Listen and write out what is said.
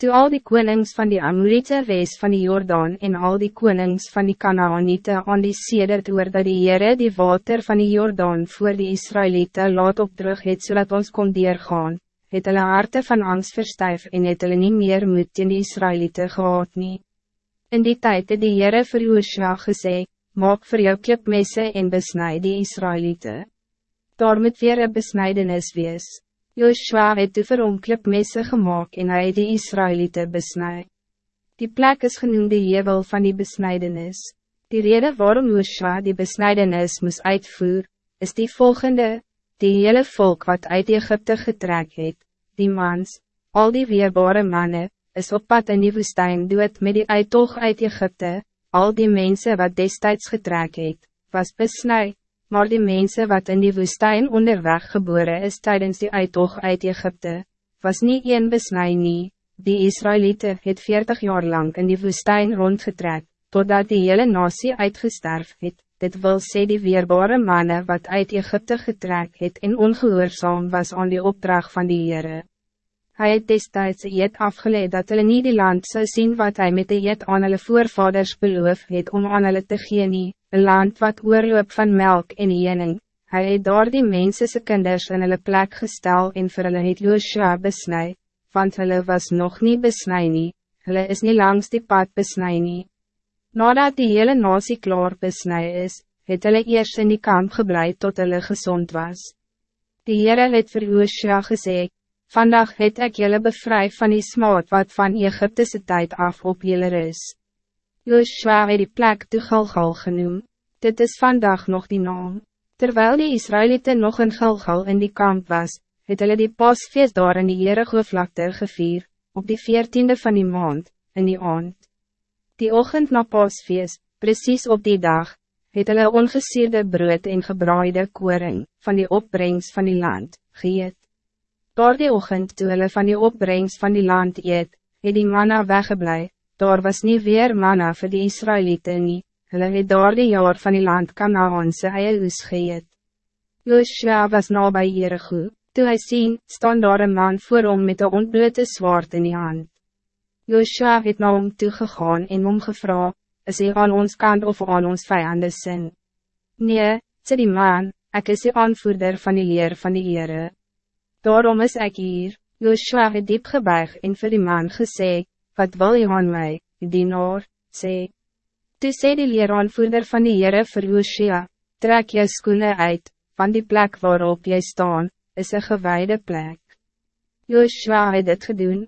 Toe al die konings van die Amorite wees van die Jordaan en al die konings van die Kanaanite aan die sedert oor dat die Heere die water van die Jordaan voor die Israëlieten laat opdrug het zodat ons kon deurgaan, het hulle harte van angst verstijf en het hulle nie meer moed in die Israëlieten gehad nie. In die tijd het die Heere vir Joshua gesê, maak vir jou klipmesse en besnij die Israëlieten. Daar moet weer een besnijdenis wees. Joshua het toe vir hom klipmesse gemaakt en hy het die Israëlieten besnij. Die plek is genoemd die jebel van die besnijdenis. Die reden waarom Joshua die besnijdenis moest uitvoer, is die volgende, die hele volk wat uit Egypte getrek het, die mans, al die weerbare mannen, is op pad in die woestijn dood met die uittocht uit Egypte, al die mensen wat destijds getrek het, was besnij, maar die mensen wat in die woestijn onderweg geboren is tijdens die uittocht uit Egypte, was niet een besnij nie, die Israëlieten het 40 jaar lang in die woestijn rondgetrek, totdat die hele nasie uitgesterf het, dit wil sê die weerbare mannen wat uit Egypte getrek het en ongehoorzaam was aan die opdracht van die Heere. Hij het destijds het afgeleid dat hulle nie die land zou zien wat hij met de jet aan hulle voorvaders beloof het om aan hulle te gee nie, een land wat oorloop van melk en jening. Hij het daar die mense se kinders in hulle plek gestel en vir hulle het Joshua besnij, want hulle was nog niet besnij nie, hulle is niet langs die pad besnij nie. Nadat die hele nasie klaar besnij is, het hulle eers in die kamp gebleid tot hulle gezond was. Die Heere het vir Joshua gezegd, Vandaag het ik jullie bevrijd van die smaad wat van Egyptische tijd af op jullie is. Joshua het die plek te Gilgal genoem. Dit is vandaag nog die naam. Terwijl die Israëlieten nog in Gilgal in die kamp was, het hulle die pasfeest daar in die Jericho vlakte gevier, op die veertiende van die maand, in die aand. Die ochtend na pasfeest, precies op die dag, het hulle ongesierde brood en gebraaide koring, van die opbrengst van die land, geëet. Door die ochtend toe hulle van die opbrengst van die land eet, het die manna weggeblij, daar was niet weer manna voor die Israëlieten nie, hulle het door die jaar van die land Kanaanse eie oes geëet. Joshua was na by Jericho, toe hy sien, staan daar een man voor hom met een ontblote zwaard in die hand. Joshua het na hom toegegaan en hom gevra, is hy aan ons kant of aan ons vijanden sin? Nee, sê die man, ek is die aanvoerder van die leer van die Heere. Daarom is ik hier, Joshua het diep gebuig en vir die man gesê, wat wil je aan mij, die dienaar, sê. Toe sê die leeraanvoerder van die Heere vir Joshua, trek je skoene uit, van die plek waarop jy staan, is een gewijde plek. Joshua het dit gedoen,